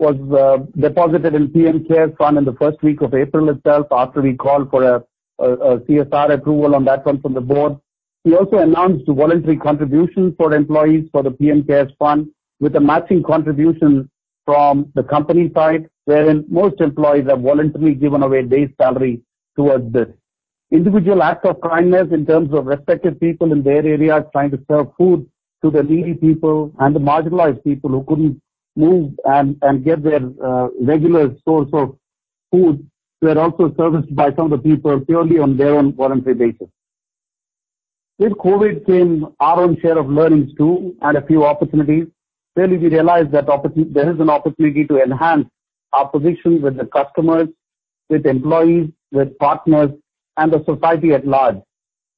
was uh, deposited in PM CARES Fund in the first week of April itself after we called for a CSR approval on that one from the board. We also announced voluntary contributions for employees for the PM CARES Fund with a matching contribution from the company side, wherein most employees have voluntarily given away base salary towards this. Individual acts of kindness in terms of respective people in their areas trying to serve food to the needy people and the marginalized people who couldn't move and, and get their uh, regular source of food were also serviced by some of the people purely on their own voluntary basis. With COVID came our own share of learnings too and a few opportunities. Clearly we realized that there is an opportunity to enhance our position with the customers, with employees, with partners and the society at large.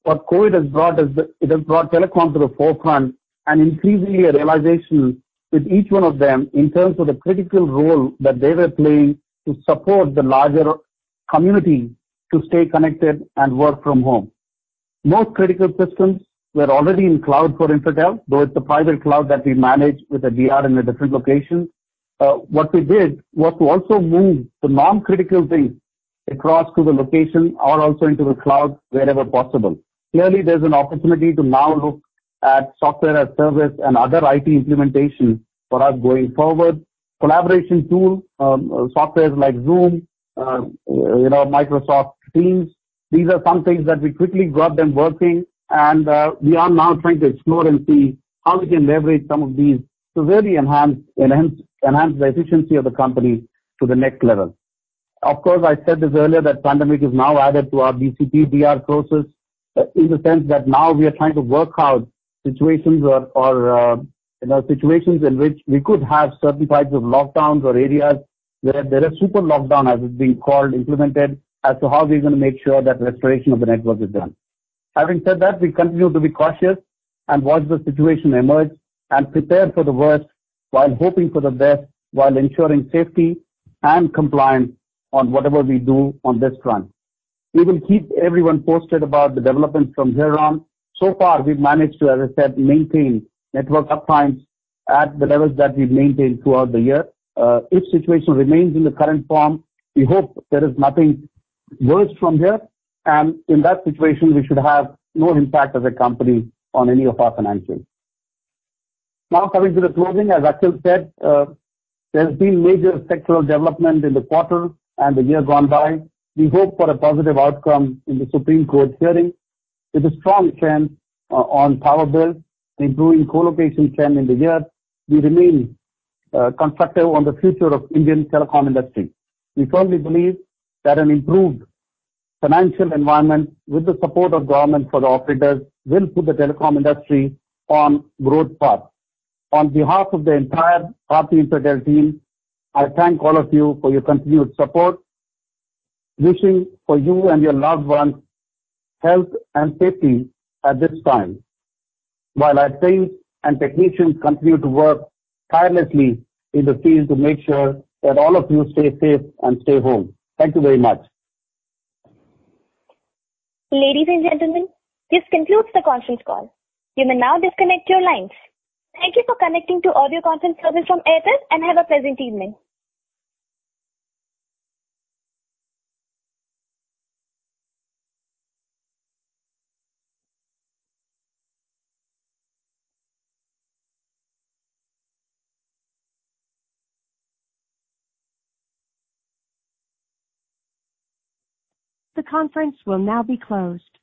What COVID has brought is it has brought telecom to the forefront and increasingly a realization with each one of them in terms of the critical role that they were playing to support the larger community to stay connected and work from home. Most critical systems were already in cloud for Infratel, though it's a private cloud that we manage with a DR in a different location. Uh, what we did was to also move the non-critical things across to the location or also into the cloud wherever possible. Clearly, there's an opportunity to now look at software as service and other IT implementation for us going forward. Collaboration tool, um, uh, softwares like Zoom, uh, you know, Microsoft Teams. These are some things that we quickly got them working, and uh, we are now trying to explore and see how we can leverage some of these to really enhance enhance enhance the efficiency of the company to the next level. Of course, I said this earlier that pandemic is now added to our BCP DR process uh, in the sense that now we are trying to work out situations or, uh, situations in which we could have certain types of lockdowns or areas where there is super lockdown, as it's being called, implemented as to how we're going to make sure that restoration of the network is done. Having said that, we continue to be cautious and watch the situation emerge and prepare for the worst while hoping for the best, while ensuring safety and compliance on whatever we do on this front. We will keep everyone posted about the developments from here on so far, we've managed to, as I said, maintain network uptimes at the levels that we've maintained throughout the year. Uh, if situation remains in the current form, we hope there is nothing worse from here, and in that situation, we should have no impact as a company on any of our financials. Now, coming to the closing, as Akhil said, uh, there's been major sectoral development in the quarter and the year gone by. We hope for a positive outcome in the Supreme Court hearing with a strong trend uh, on power bill, improving co-location trend in the year, we remain uh, constructive on the future of Indian telecom industry. We firmly believe that an improved financial environment with the support of government for the operators will put the telecom industry on growth path. On behalf of the entire Bharti Infratel team, I thank all of you for your continued support. Wishing for you and your loved ones health and safety at this time, while our teams and technicians continue to work tirelessly in the field to make sure that all of you stay safe and stay home. Thank you very much. Ladies and gentlemen, This concludes the conference call. You may now disconnect your lines. Thank you for connecting to audio conference service from Airtel, and have a pleasant evening. The conference will now be closed.